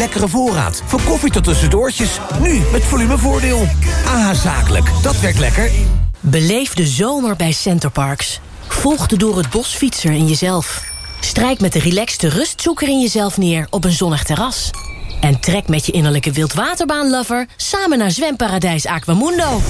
Lekkere voorraad, van koffie tot tussendoortjes. Nu met volumevoordeel. AH Zakelijk, dat werkt lekker. Beleef de zomer bij Centerparks. Volg de door het bos fietser in jezelf. Strijk met de relaxte rustzoeker in jezelf neer op een zonnig terras. En trek met je innerlijke wildwaterbaanlover samen naar zwemparadijs Aquamundo.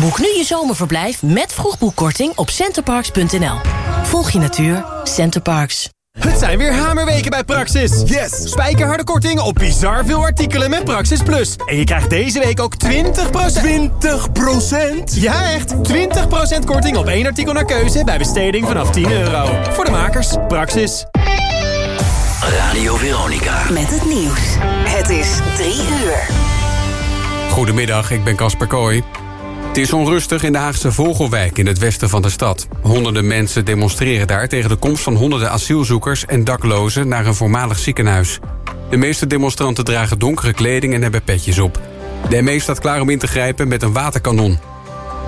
Boek nu je zomerverblijf met vroegboekkorting op centerparks.nl. Volg je natuur, Centerparks. Het zijn weer hamerweken bij Praxis. Yes! Spijkerharde korting op bizar veel artikelen met Praxis Plus. En je krijgt deze week ook 20%... 20%? Ja, echt! 20% korting op één artikel naar keuze bij besteding vanaf 10 euro. Voor de makers, Praxis. Radio Veronica. Met het nieuws. Het is drie uur. Goedemiddag, ik ben Casper Kooi. Is onrustig in de Haagse Vogelwijk in het westen van de stad. Honderden mensen demonstreren daar tegen de komst van honderden asielzoekers en daklozen naar een voormalig ziekenhuis. De meeste demonstranten dragen donkere kleding en hebben petjes op. De ME staat klaar om in te grijpen met een waterkanon.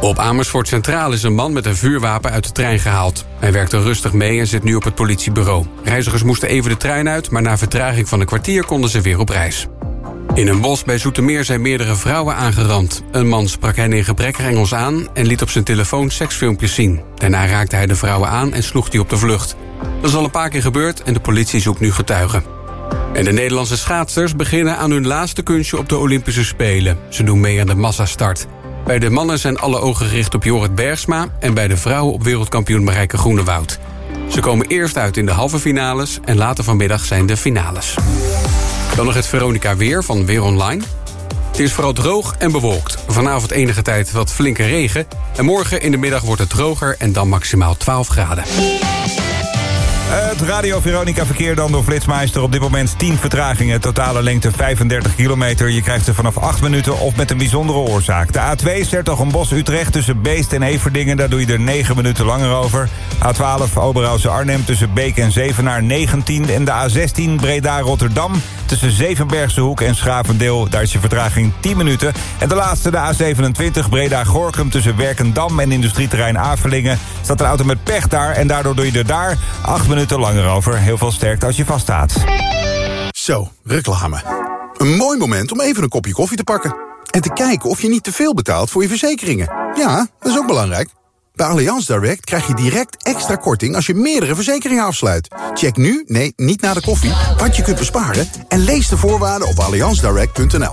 Op Amersfoort Centraal is een man met een vuurwapen uit de trein gehaald. Hij werkte rustig mee en zit nu op het politiebureau. Reizigers moesten even de trein uit, maar na vertraging van een kwartier konden ze weer op reis. In een bos bij Zoetermeer zijn meerdere vrouwen aangerand. Een man sprak hen in gebrekkig Engels aan en liet op zijn telefoon seksfilmpjes zien. Daarna raakte hij de vrouwen aan en sloeg die op de vlucht. Dat is al een paar keer gebeurd en de politie zoekt nu getuigen. En de Nederlandse schaatsers beginnen aan hun laatste kunstje op de Olympische Spelen. Ze doen mee aan de massastart. Bij de mannen zijn alle ogen gericht op Jorrit Bergsma... en bij de vrouwen op wereldkampioen Marijke Groenewoud. Ze komen eerst uit in de halve finales... en later vanmiddag zijn de finales. Dan nog het Veronica Weer van Weer Online. Het is vooral droog en bewolkt. Vanavond enige tijd wat flinke regen. En morgen in de middag wordt het droger en dan maximaal 12 graden. Het Radio Veronica verkeer dan door Flitsmeister. Op dit moment 10 vertragingen. Totale lengte 35 kilometer. Je krijgt ze vanaf 8 minuten of met een bijzondere oorzaak. De A2 Sertogenbos-Utrecht tussen Beest en Everdingen. Daar doe je er 9 minuten langer over. A12 Oberhausen-Arnhem tussen Beek en Zevenaar 19. En de A16 Breda-Rotterdam tussen Zevenbergse Hoek en Schavendeel. Daar is je vertraging 10 minuten. En de laatste, de A27 Breda-Gorkum tussen Werkendam en industrieterrein Avelingen. Staat een auto met pech daar en daardoor doe je er daar 8 minuten langer over. Heel veel sterkte als je vaststaat. Zo, reclame. Een mooi moment om even een kopje koffie te pakken. En te kijken of je niet te veel betaalt voor je verzekeringen. Ja, dat is ook belangrijk. Bij Allianz Direct krijg je direct extra korting als je meerdere verzekeringen afsluit. Check nu, nee, niet na de koffie, wat je kunt besparen... en lees de voorwaarden op allianzdirect.nl.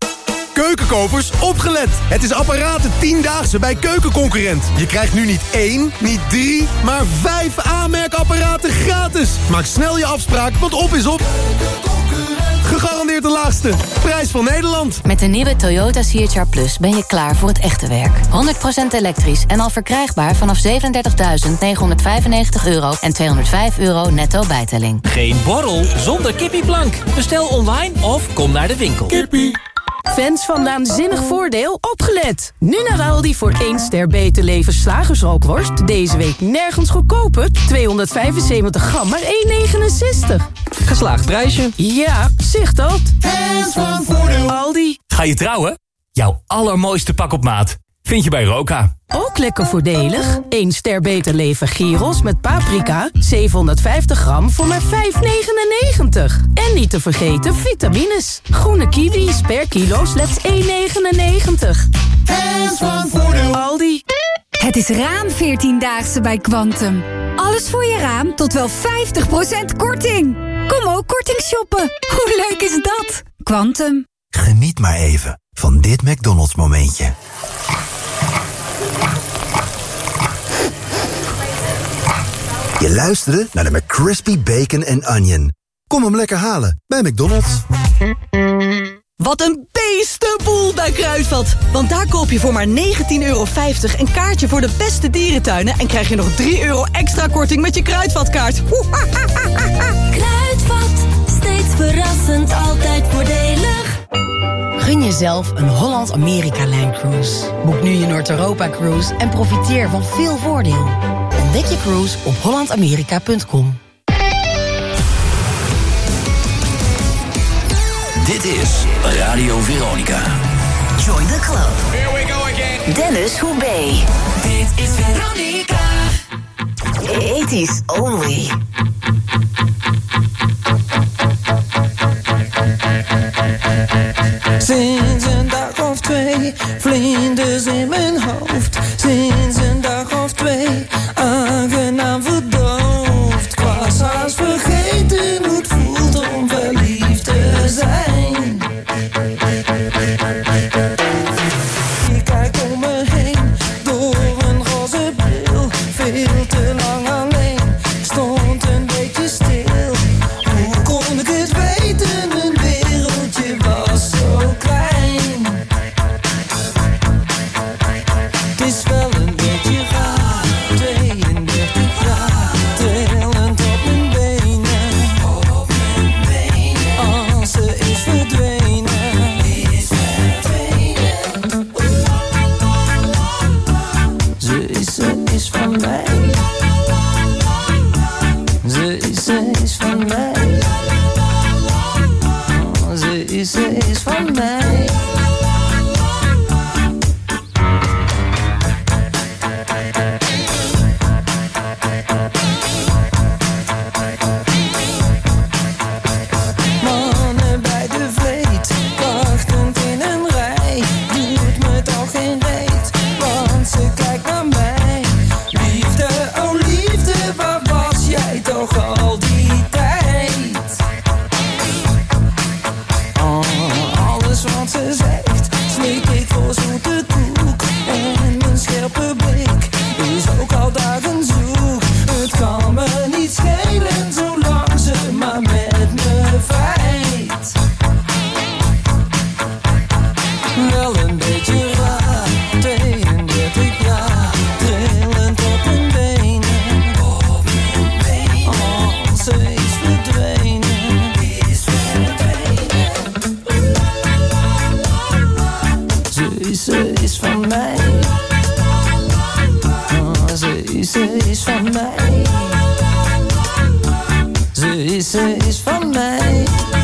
Keukenkopers, opgelet! Het is apparaten 10-daagse bij Keukenconcurrent. Je krijgt nu niet één, niet drie, maar vijf aanmerkapparaten gratis. Maak snel je afspraak, want op is op. Gegarandeerd de laagste. Prijs van Nederland. Met de nieuwe Toyota CHR Plus ben je klaar voor het echte werk. 100% elektrisch en al verkrijgbaar vanaf 37.995 euro en 205 euro netto bijtelling. Geen borrel zonder kippieplank. Bestel online of kom naar de winkel. Kippie. Fans van Naanzinnig Voordeel, opgelet! Nu naar Aldi voor 1 ster beter leven slagersrookworst. Deze week nergens goedkoper. 275 gram, maar 1,69. Geslaagd prijsje. Ja, zicht dat. Fans van Voordeel. Aldi. Ga je trouwen? Jouw allermooiste pak op maat vind je bij Roka. Ook lekker voordelig. 1 ster beter leven gyros met paprika. 750 gram voor maar 5,99. En niet te vergeten vitamines. Groene kiwis per kilo slechts 1,99. Fans van Voordeel. Aldi. Het is raam 14-daagse bij Quantum. Alles voor je raam tot wel 50% korting. Kom ook korting shoppen. Hoe leuk is dat? Quantum. Geniet maar even van dit McDonald's momentje. Je luisterde naar de McCrispy Bacon and Onion. Kom hem lekker halen bij McDonald's. Wat een beestenboel bij Kruidvat. Want daar koop je voor maar 19,50 euro een kaartje voor de beste dierentuinen... en krijg je nog 3 euro extra korting met je Kruidvatkaart. Kruidvat, steeds verrassend, altijd voordelig. Gun jezelf een Holland-Amerika-lijncruise. Boek nu je Noord-Europa-cruise en profiteer van veel voordeel. Ontdek je op hollandamerika.com. Dit is Radio Veronica. Join the club. Here we go again. Dennis Hoebe. Dit is Veronica. 80s only. Sinds een dag of twee, vlinders in mijn hoofd. Sinds een dag of twee is van mij. Ze is, ze is van mij.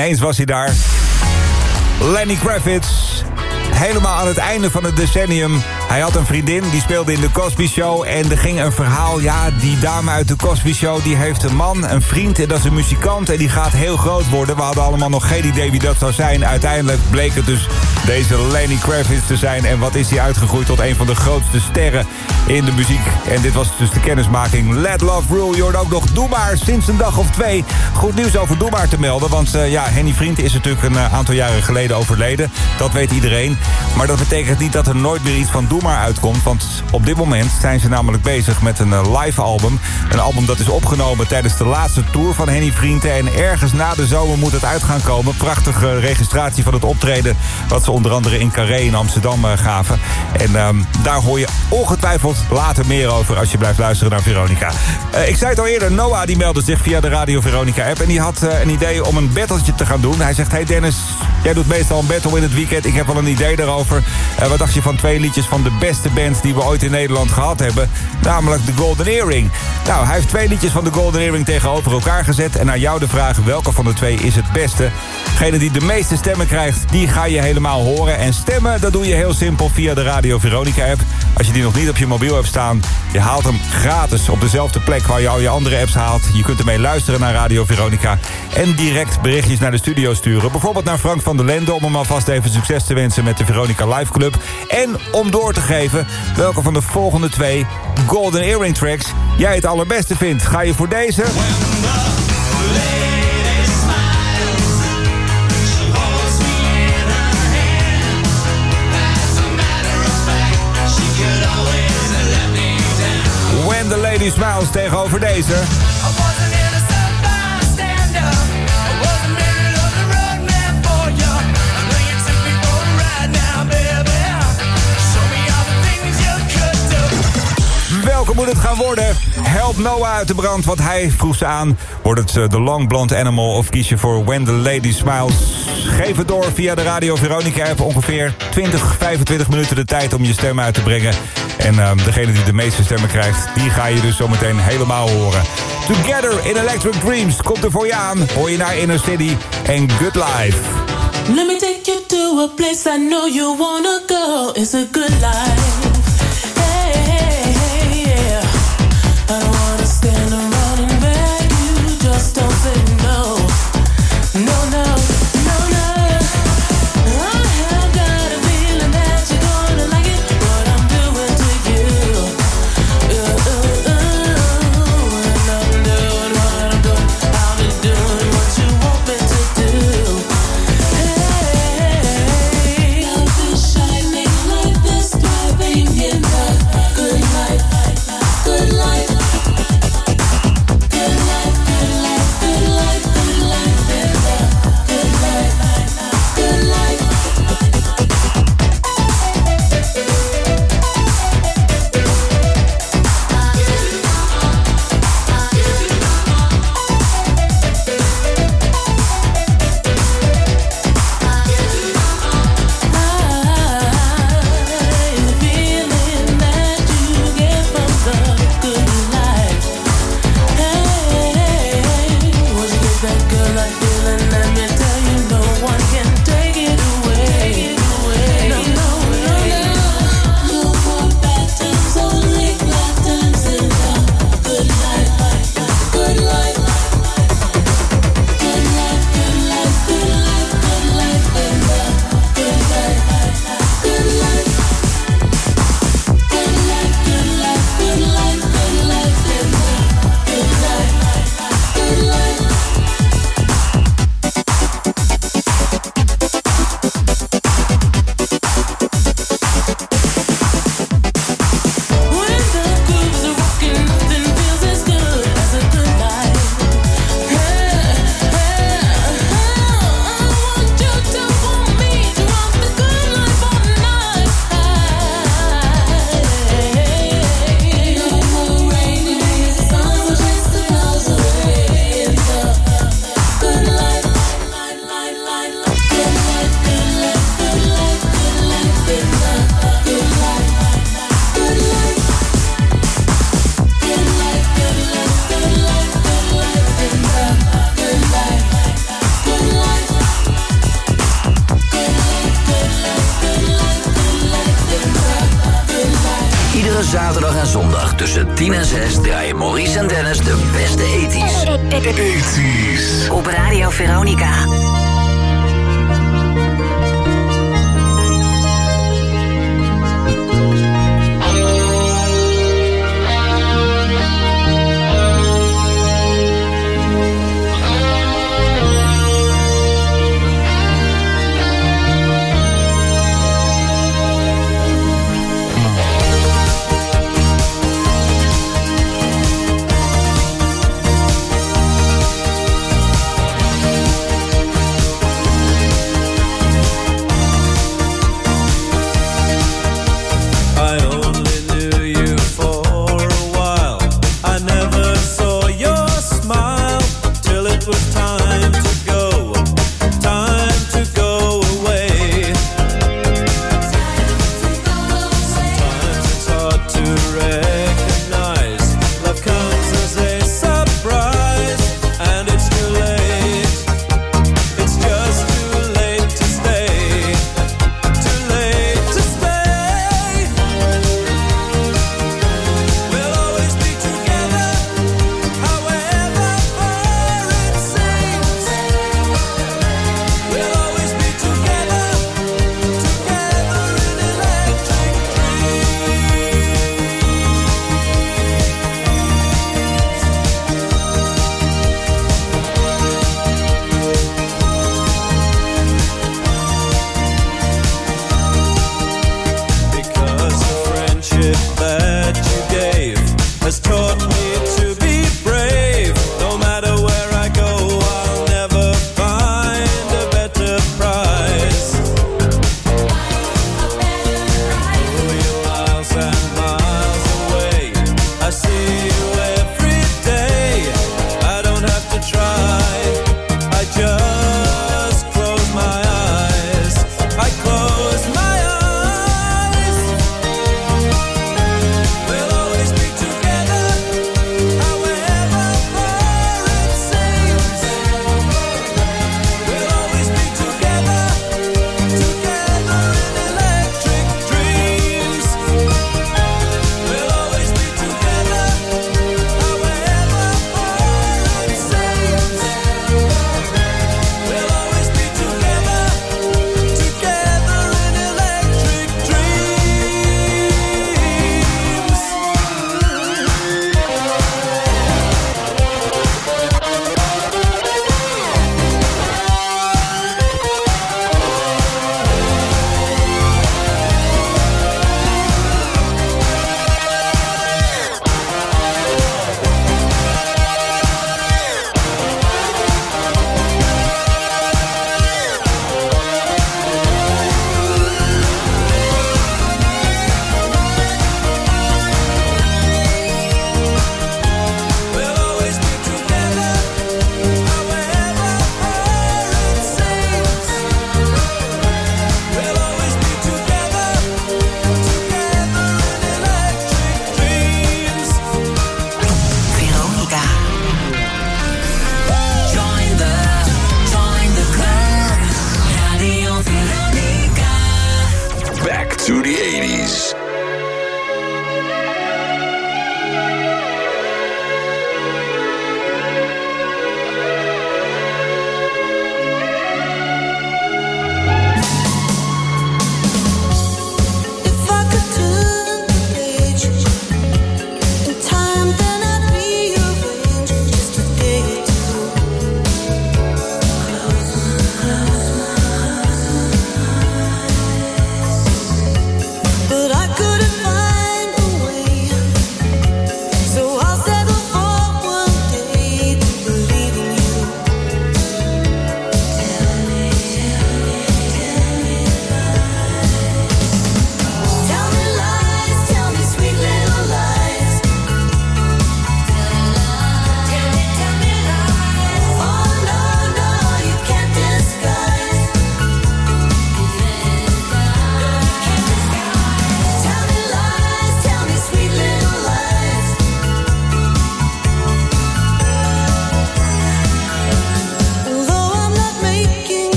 Ineens was hij daar. Lenny Kravitz. Helemaal aan het einde van het decennium. Hij had een vriendin, die speelde in de Cosby Show. En er ging een verhaal, ja, die dame uit de Cosby Show... die heeft een man, een vriend, en dat is een muzikant... en die gaat heel groot worden. We hadden allemaal nog geen idee wie dat zou zijn. Uiteindelijk bleek het dus deze Lenny Kravitz te zijn. En wat is hij uitgegroeid tot een van de grootste sterren in de muziek. En dit was dus de kennismaking. Let Love Rule, je hoort ook nog Doe Maar sinds een dag of twee. Goed nieuws over Doe Maar te melden. Want uh, ja, Henny Vriend is natuurlijk een uh, aantal jaren geleden overleden. Dat weet iedereen. Maar dat betekent niet dat er nooit meer iets van Doe Maar uitkomt. Want op dit moment zijn ze namelijk bezig met een uh, live album. Een album dat is opgenomen tijdens de laatste tour van Henny Vrienden. En ergens na de zomer moet het uit gaan komen. Prachtige registratie van het optreden. Wat ze onder andere in Carré in Amsterdam gaven. En um, daar hoor je ongetwijfeld later meer over als je blijft luisteren naar Veronica. Uh, ik zei het al eerder, Noah die meldde zich via de Radio Veronica app. En die had uh, een idee om een battletje te gaan doen. Hij zegt, hey Dennis, jij doet meestal een battle in het weekend. Ik heb wel een idee daarover. Uh, wat dacht je van twee liedjes van de beste bands die we ooit in Nederland gehad hebben? Namelijk de Golden Earring. Nou, hij heeft twee liedjes van de Golden Earring tegenover elkaar gezet. En naar jou de vraag, welke van de twee is het beste? Degene die de meeste stemmen krijgt, die ga je helemaal horen. En stemmen, dat doe je heel simpel via de Radio Veronica app. Als je die nog niet op je mobiel hebt staan, je haalt hem gratis op dezelfde plek waar je al je andere apps haalt. Je kunt ermee luisteren naar Radio Veronica en direct berichtjes naar de studio sturen. Bijvoorbeeld naar Frank van der Lende om hem alvast even succes te wensen met de Veronica Live Club. En om door te geven welke van de volgende twee Golden Earring tracks jij het allerbeste vindt. Ga je voor deze? The Lady Smiles tegenover deze. Welke moet het gaan worden? Help Noah uit de brand, wat hij vroeg ze aan. Wordt het uh, de Long Blonde Animal of kies je voor When the Lady Smiles? Geef het door via de Radio Veronica app. Ongeveer 20, 25 minuten de tijd om je stem uit te brengen. En uh, degene die de meeste stemmen krijgt, die ga je dus zometeen helemaal horen. Together in Electric Dreams komt er voor je aan. Hoor je naar Inner City en Good Life. Let me take you to a place I know you wanna go. It's a good life.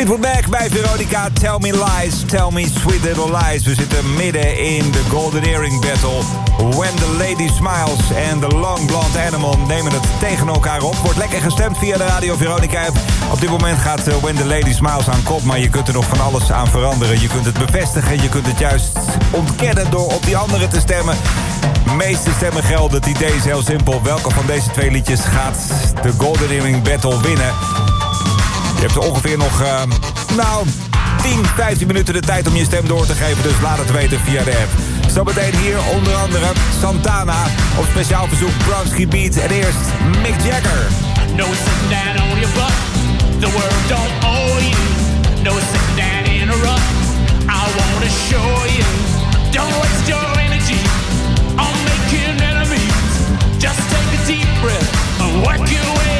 Fleetwood bij Veronica. Tell me lies, tell me sweet little lies. We zitten midden in de Golden Earring Battle. When the Lady Smiles en The Long Blonde Animal nemen het tegen elkaar op. Wordt lekker gestemd via de Radio Veronica. Op dit moment gaat eh, When the Lady Smiles aan kop. Maar je kunt er nog van alles aan veranderen. Je kunt het bevestigen, je kunt het juist ontkennen door op die andere te stemmen. De meeste stemmen gelden. Het idee is heel simpel. Welke van deze twee liedjes gaat de Golden Earring Battle winnen? Je hebt er ongeveer nog, uh, nou, 10, 15 minuten de tijd om je stem door te geven. Dus laat het weten via de app. Zometeen hier onder andere Santana. Op speciaal verzoek Bronski Beat. En eerst Mick Jagger. No sitting down on your butt. The world don't owe you. No sitting down in a rut. I wanna show you. Don't waste your energy on making enemies. Just take a deep breath and work your way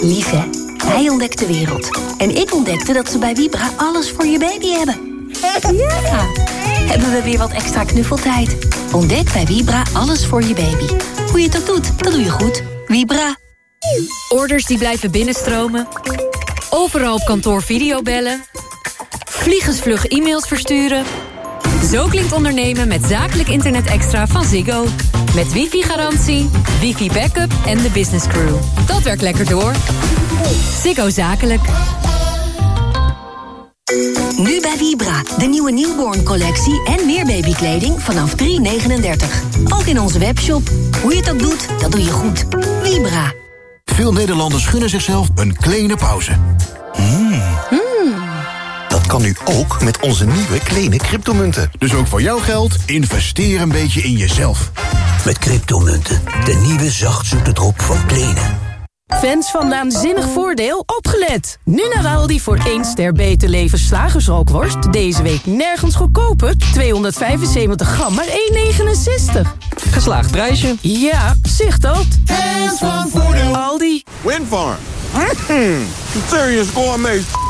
Lief? Hij ontdekt de wereld. En ik ontdekte dat ze bij Vibra alles voor je baby hebben. Ja! Hebben we weer wat extra knuffeltijd. Ontdek bij Vibra alles voor je baby. Hoe je het ook doet, dat doe je goed. Vibra. Orders die blijven binnenstromen. Overal op kantoor videobellen. Vliegensvlug e-mails versturen. Zo klinkt ondernemen met zakelijk internet extra van Ziggo. Met wifi-garantie, wifi-backup en de business crew. Dat werkt lekker door. Ziggo Zakelijk. Nu bij Vibra. De nieuwe newborn collectie en meer babykleding vanaf 3,39. Ook in onze webshop. Hoe je het ook doet, dat doe je goed. Vibra. Veel Nederlanders gunnen zichzelf een kleine pauze. Dat kan nu ook met onze nieuwe kleine cryptomunten. Dus ook voor jouw geld, investeer een beetje in jezelf. Met cryptomunten, de nieuwe zachtzoete drop van Kleene. Fans van Naanzinnig Voordeel, opgelet! Nu naar Aldi voor 1 ster beter leven slagersrookworst. Deze week nergens goedkoper. 275 gram, maar 1,69. Geslaagd prijsje. Ja, zicht dat. Fans van Voordeel. Aldi. Windfarm. Mm, serious gourmet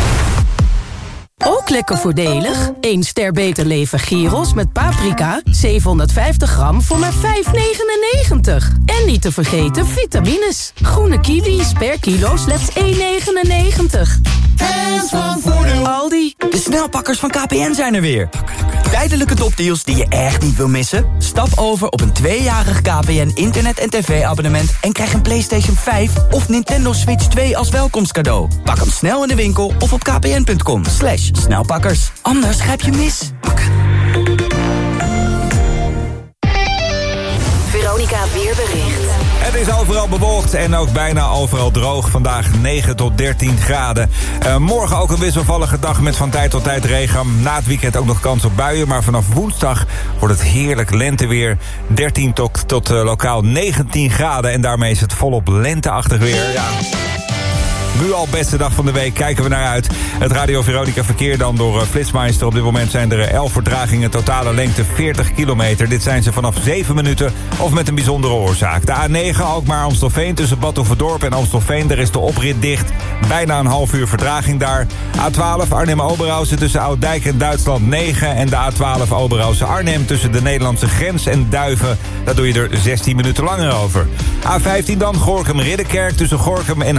Ook lekker voordelig. 1 ster beter leven gyros met paprika. 750 gram voor maar 5,99. En niet te vergeten vitamines. Groene kiwis per kilo slechts 1,99. Fans van Voordeel. Aldi. De snelpakkers van KPN zijn er weer. Tijdelijke topdeals die je echt niet wil missen? Stap over op een tweejarig KPN internet- en tv-abonnement... en krijg een PlayStation 5 of Nintendo Switch 2 als welkomstcadeau. Pak hem snel in de winkel of op kpn.com. Slash snelpakkers. Anders grijp je mis. Veronica Weerbericht. Het is overal bewolkt en ook bijna overal droog. Vandaag 9 tot 13 graden. Uh, morgen ook een wisselvallige dag met van tijd tot tijd regen. Na het weekend ook nog kans op buien. Maar vanaf woensdag wordt het heerlijk lenteweer. 13 tot, tot uh, lokaal 19 graden. En daarmee is het volop lenteachtig weer. Ja. Nu al beste dag van de week, kijken we naar uit. Het Radio Veronica verkeer dan door uh, Flitsmeister. Op dit moment zijn er 11 vertragingen, totale lengte 40 kilometer. Dit zijn ze vanaf 7 minuten of met een bijzondere oorzaak. De A9 Alkmaar-Amstelveen tussen Badhoevedorp en Amstelveen. Daar is de oprit dicht. Bijna een half uur vertraging daar. A12 Arnhem-Oberhausen tussen Ouddijk en Duitsland 9. En de A12 Oberhausen-Arnhem tussen de Nederlandse grens en Duiven. Daar doe je er 16 minuten langer over. A15 dan Gorkum-Ridderkerk tussen Gorkum en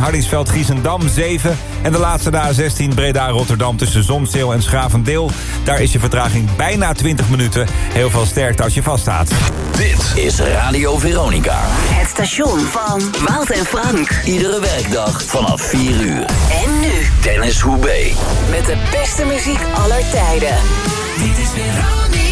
Hardingsveld-Giesendam 7. En de laatste de A16 Breda-Rotterdam tussen Zonzeel en Schavendeel. Daar is je vertraging bijna 20 minuten. Heel veel sterkte als je vaststaat. Dit is Radio Veronica. Het station van Wout en Frank. Iedere werkdag vanaf 4 uur. En nu Dennis Hoebe. met de beste muziek aller tijden. Dit is Veronica.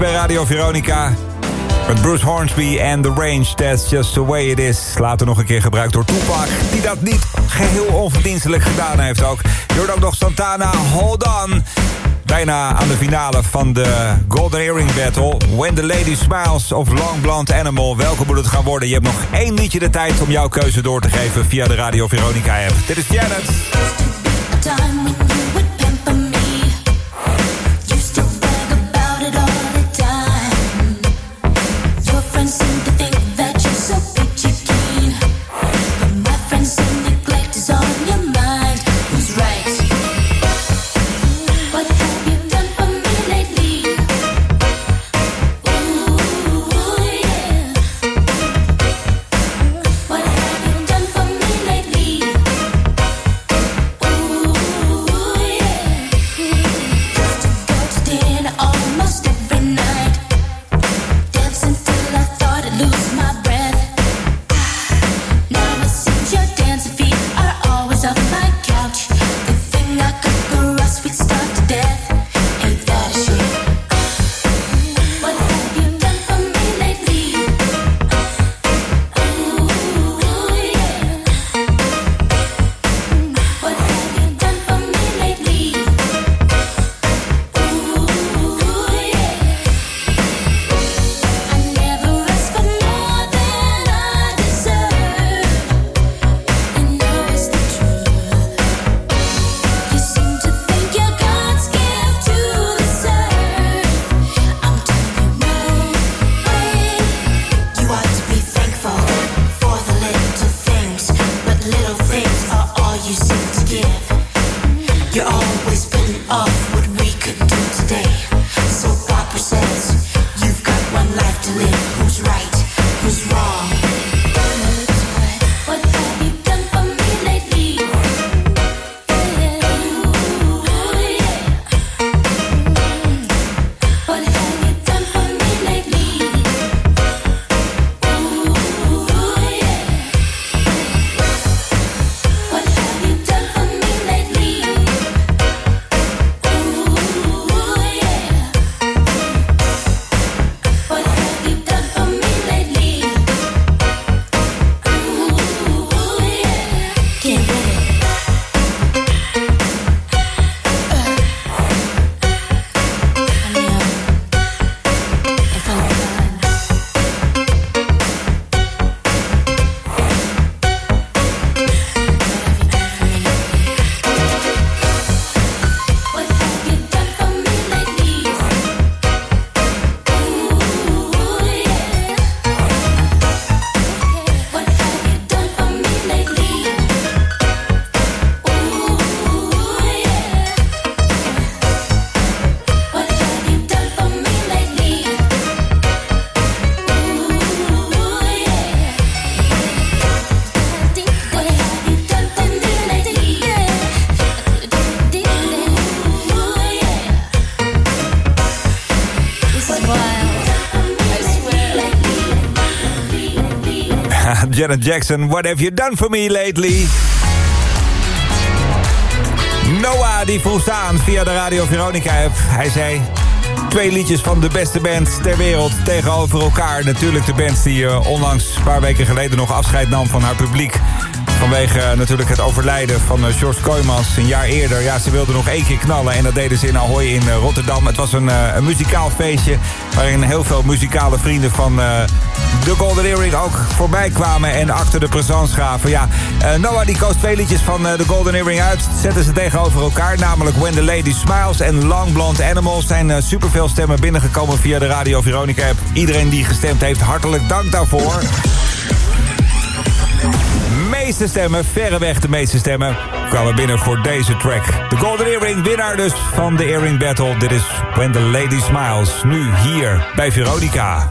bij Radio Veronica. Met Bruce Hornsby en The Range, That's Just The Way It Is. Later nog een keer gebruikt door Tupac, die dat niet geheel onverdienstelijk gedaan heeft ook. Je ook nog Santana, Hold On. Bijna aan de finale van de Golden Earring Battle. When the Lady Smiles of Long Blond Animal. Welke moet het gaan worden? Je hebt nog één minuutje de tijd om jouw keuze door te geven via de Radio Veronica app. Dit is Janet. Jackson, what have you done for me lately? Noah die vroeg aan via de Radio Veronica app. Hij zei... Twee liedjes van de beste band ter wereld tegenover elkaar. Natuurlijk de band die eh, onlangs een paar weken geleden nog afscheid nam van haar publiek. Vanwege eh, natuurlijk het overlijden van uh, George Kooijmans een jaar eerder. Ja, ze wilden nog één keer knallen en dat deden ze in Ahoy in Rotterdam. Het was een, een muzikaal feestje waarin heel veel muzikale vrienden van de Golden Earring ook voorbij kwamen en achter de présence gaven. Ja, Noah die koos twee liedjes van de Golden Earring uit. Zetten ze tegenover elkaar, namelijk When the Lady Smiles en Long Blonde Animals. Zijn superveel stemmen binnengekomen via de Radio Veronica app. Iedereen die gestemd heeft, hartelijk dank daarvoor meeste stemmen, verreweg de meeste stemmen, kwamen binnen voor deze track. De Golden Earring, winnaar dus van de Earring Battle. Dit is When the Lady Smiles, nu hier bij Veronica.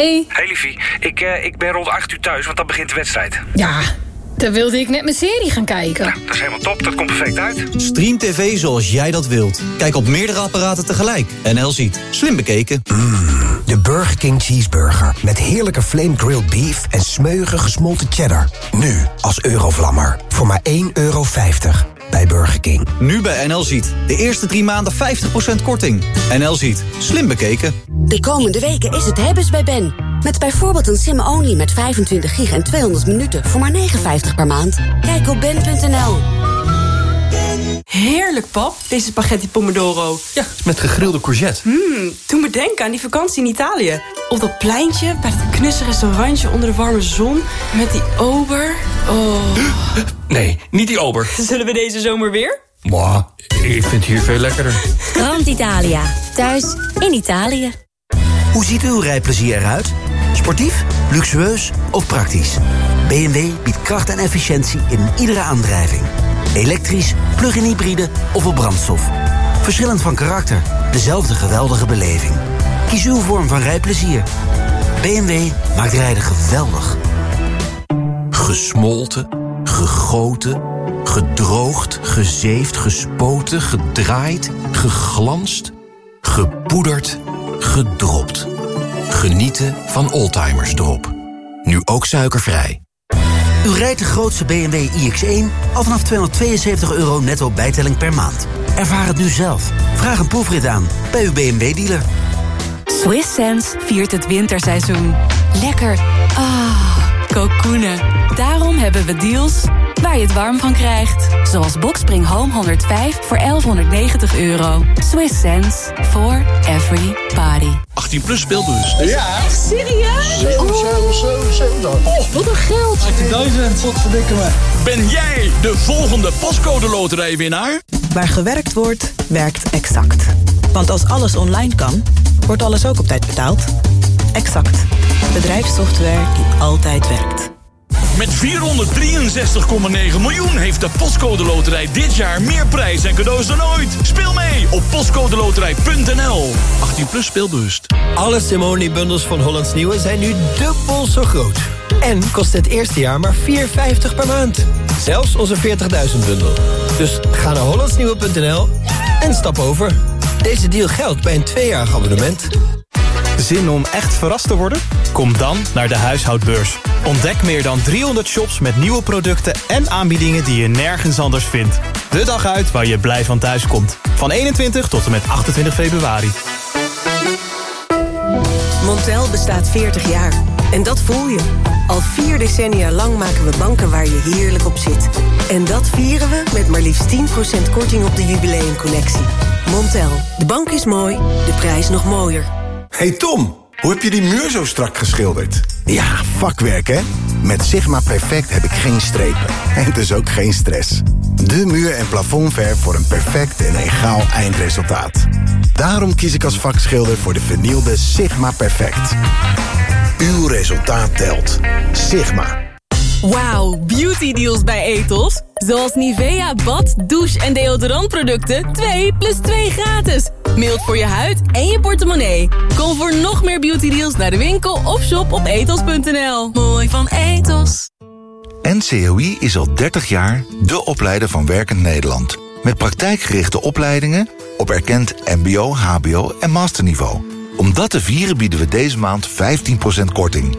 Hey. Hey liefie, ik, eh, ik ben rond 8 uur thuis, want dan begint de wedstrijd. Ja, dan wilde ik net mijn serie gaan kijken. Dat is helemaal top, dat komt perfect uit. Stream TV zoals jij dat wilt. Kijk op meerdere apparaten tegelijk. NL ziet. Slim bekeken. De Burger King Cheeseburger. Met heerlijke flame grilled beef en smeuige gesmolten cheddar. Nu als Eurovlammer. Voor maar 1,50 euro bij Burger King. Nu bij NL ziet. De eerste drie maanden 50% korting. NL ziet. Slim bekeken. De komende weken is het hebben's bij Ben. Met bijvoorbeeld een sim-only met 25 gig en 200 minuten voor maar 59 per maand. Kijk op ben.nl. Heerlijk, pap, deze spaghetti pomodoro. Ja, met gegrilde courgette. Mmm, doe me denken aan die vakantie in Italië. Op dat pleintje, bij dat knusse restaurantje onder de warme zon... met die ober. Oh. Nee, niet die ober. Zullen we deze zomer weer? Mwah, ik vind het hier veel lekkerder. Grand Italia. Thuis in Italië. Hoe ziet uw rijplezier eruit? Sportief, luxueus of praktisch? BMW biedt kracht en efficiëntie in iedere aandrijving. Elektrisch, plug-in hybride of op brandstof. Verschillend van karakter, dezelfde geweldige beleving. Kies uw vorm van rijplezier. BMW maakt rijden geweldig. Gesmolten, gegoten, gedroogd, gezeefd, gespoten, gedraaid, geglanst, gepoederd, gedropt. Genieten van Oldtimers Drop. Nu ook suikervrij. U rijdt de grootste BMW iX1 al vanaf 272 euro netto bijtelling per maand. Ervaar het nu zelf. Vraag een proefrit aan bij uw BMW-dealer. Swiss Sense viert het winterseizoen. Lekker. Ah, kokoenen. Daarom hebben we deals waar je het warm van krijgt. Zoals Boxspring Home 105 voor 1190 euro. Swiss sense for every party. 18 plus speelbus. Ja. Echt serieus? 7, 7, 7, 7 dan. Oh, wat een geld. 18.000, wat verdikken me. Ben jij de volgende pascode loterijwinnaar? Waar gewerkt wordt, werkt Exact. Want als alles online kan, wordt alles ook op tijd betaald. Exact. Bedrijfssoftware die altijd werkt. Met 463,9 miljoen heeft de Postcode Loterij dit jaar meer prijs en cadeaus dan ooit. Speel mee op postcodeloterij.nl. 18 plus speelbewust. Alle Simone-bundels van Hollands Nieuwe zijn nu dubbel zo groot. En kost het eerste jaar maar 4,50 per maand. Zelfs onze 40.000 bundel. Dus ga naar hollandsnieuwe.nl en stap over. Deze deal geldt bij een tweejarig abonnement. Zin om echt verrast te worden? Kom dan naar de huishoudbeurs. Ontdek meer dan 300 shops met nieuwe producten en aanbiedingen die je nergens anders vindt. De dag uit waar je blij van thuis komt. Van 21 tot en met 28 februari. Montel bestaat 40 jaar. En dat voel je. Al vier decennia lang maken we banken waar je heerlijk op zit. En dat vieren we met maar liefst 10% korting op de jubileumcollectie. Montel, de bank is mooi, de prijs nog mooier. Hey Tom, hoe heb je die muur zo strak geschilderd? Ja, vakwerk hè? Met Sigma Perfect heb ik geen strepen. En dus ook geen stress. De muur- en plafondverf voor een perfect en egaal eindresultaat. Daarom kies ik als vakschilder voor de vernielde Sigma Perfect. Uw resultaat telt. Sigma. Wauw, beauty deals bij Etos. Zoals Nivea bad, douche en deodorantproducten 2 plus 2 gratis. Mild voor je huid en je portemonnee. Kom voor nog meer beauty deals naar de winkel of shop op etos.nl. Mooi van Etos. NCOI is al 30 jaar de opleider van Werkend Nederland. Met praktijkgerichte opleidingen op erkend mbo, hbo en masterniveau. Om dat te vieren bieden we deze maand 15% korting.